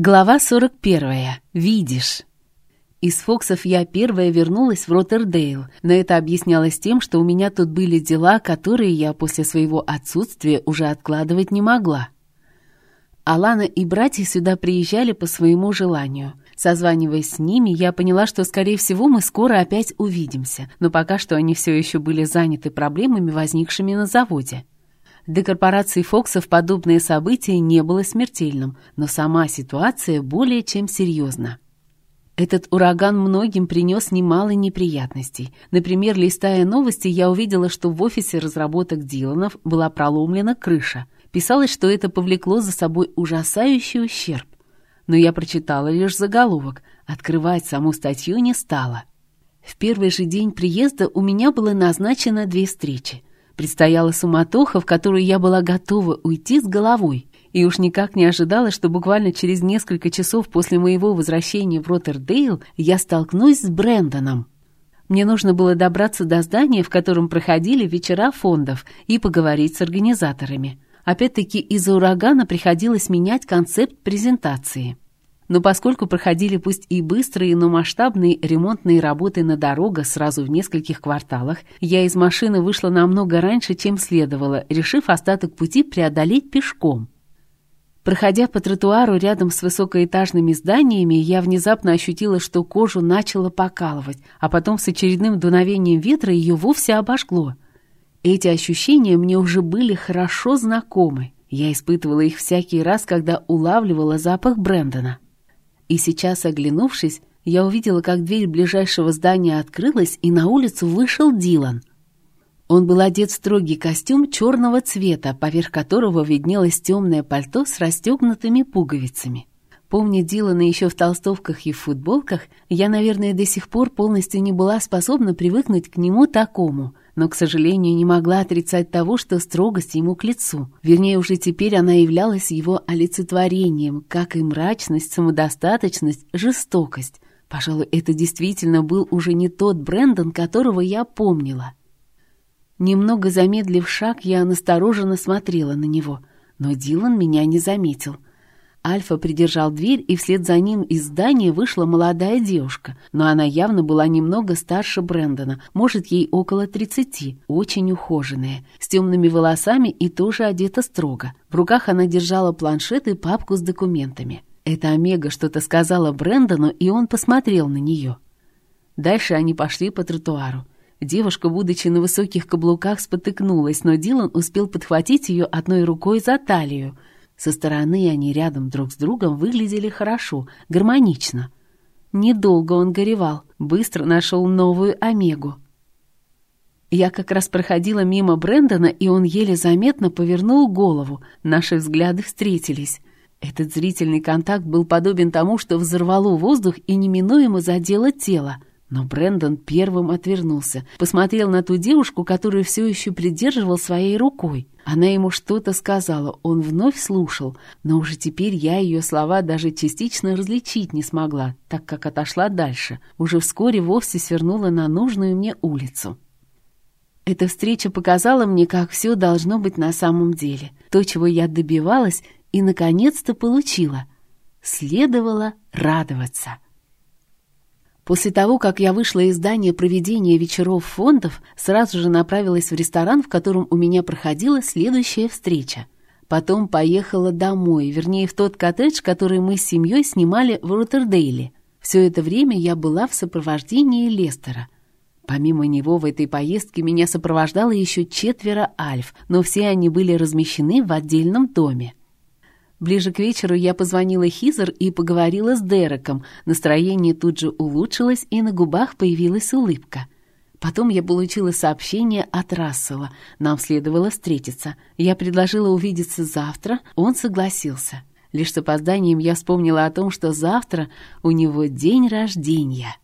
Глава 41. Видишь. Из Фоксов я первая вернулась в Роттердейл, но это объяснялось тем, что у меня тут были дела, которые я после своего отсутствия уже откладывать не могла. Алана и братья сюда приезжали по своему желанию. Созваниваясь с ними, я поняла, что, скорее всего, мы скоро опять увидимся, но пока что они все еще были заняты проблемами, возникшими на заводе. Для корпорации Фоксов подобное событие не было смертельным, но сама ситуация более чем серьезна. Этот ураган многим принес немало неприятностей. Например, листая новости, я увидела, что в офисе разработок Диланов была проломлена крыша. Писалось, что это повлекло за собой ужасающий ущерб. Но я прочитала лишь заголовок, открывать саму статью не стала. В первый же день приезда у меня было назначено две встречи. Предстояла суматоха, в которую я была готова уйти с головой. И уж никак не ожидала, что буквально через несколько часов после моего возвращения в Роттердейл я столкнусь с Брэндоном. Мне нужно было добраться до здания, в котором проходили вечера фондов, и поговорить с организаторами. Опять-таки из-за урагана приходилось менять концепт презентации но поскольку проходили пусть и быстрые, но масштабные ремонтные работы на дорогах сразу в нескольких кварталах, я из машины вышла намного раньше, чем следовало, решив остаток пути преодолеть пешком. Проходя по тротуару рядом с высокоэтажными зданиями, я внезапно ощутила, что кожу начало покалывать, а потом с очередным дуновением ветра ее вовсе обожгло. Эти ощущения мне уже были хорошо знакомы. Я испытывала их всякий раз, когда улавливала запах Брэндона. И сейчас, оглянувшись, я увидела, как дверь ближайшего здания открылась, и на улицу вышел Дилан. Он был одет в строгий костюм черного цвета, поверх которого виднелось темное пальто с расстегнутыми пуговицами. Помня Дилана еще в толстовках и в футболках, я, наверное, до сих пор полностью не была способна привыкнуть к нему такому — но, к сожалению, не могла отрицать того, что строгость ему к лицу. Вернее, уже теперь она являлась его олицетворением, как и мрачность, самодостаточность, жестокость. Пожалуй, это действительно был уже не тот Брэндон, которого я помнила. Немного замедлив шаг, я настороженно смотрела на него, но Дилан меня не заметил — Альфа придержал дверь, и вслед за ним из здания вышла молодая девушка, но она явно была немного старше Брэндона, может, ей около тридцати, очень ухоженная, с темными волосами и тоже одета строго. В руках она держала планшет и папку с документами. Это Омега что-то сказала Брэндону, и он посмотрел на нее. Дальше они пошли по тротуару. Девушка, будучи на высоких каблуках, спотыкнулась, но Дилан успел подхватить ее одной рукой за талию — со стороны они рядом друг с другом выглядели хорошо, гармонично. Недолго он горевал, быстро нашел новую Омегу. Я как раз проходила мимо Брэндона, и он еле заметно повернул голову. Наши взгляды встретились. Этот зрительный контакт был подобен тому, что взорвало воздух и неминуемо задело тело. Но Брэндон первым отвернулся, посмотрел на ту девушку, которую все еще придерживал своей рукой. Она ему что-то сказала, он вновь слушал, но уже теперь я ее слова даже частично различить не смогла, так как отошла дальше, уже вскоре вовсе свернула на нужную мне улицу. Эта встреча показала мне, как все должно быть на самом деле, то, чего я добивалась и, наконец-то, получила. Следовало радоваться. После того, как я вышла из здания проведения вечеров фондов, сразу же направилась в ресторан, в котором у меня проходила следующая встреча. Потом поехала домой, вернее, в тот коттедж, который мы с семьей снимали в Роттердейле. Все это время я была в сопровождении Лестера. Помимо него в этой поездке меня сопровождало еще четверо альф, но все они были размещены в отдельном доме. Ближе к вечеру я позвонила Хизер и поговорила с Дереком. Настроение тут же улучшилось, и на губах появилась улыбка. Потом я получила сообщение от Рассела. Нам следовало встретиться. Я предложила увидеться завтра, он согласился. Лишь с опозданием я вспомнила о том, что завтра у него день рождения.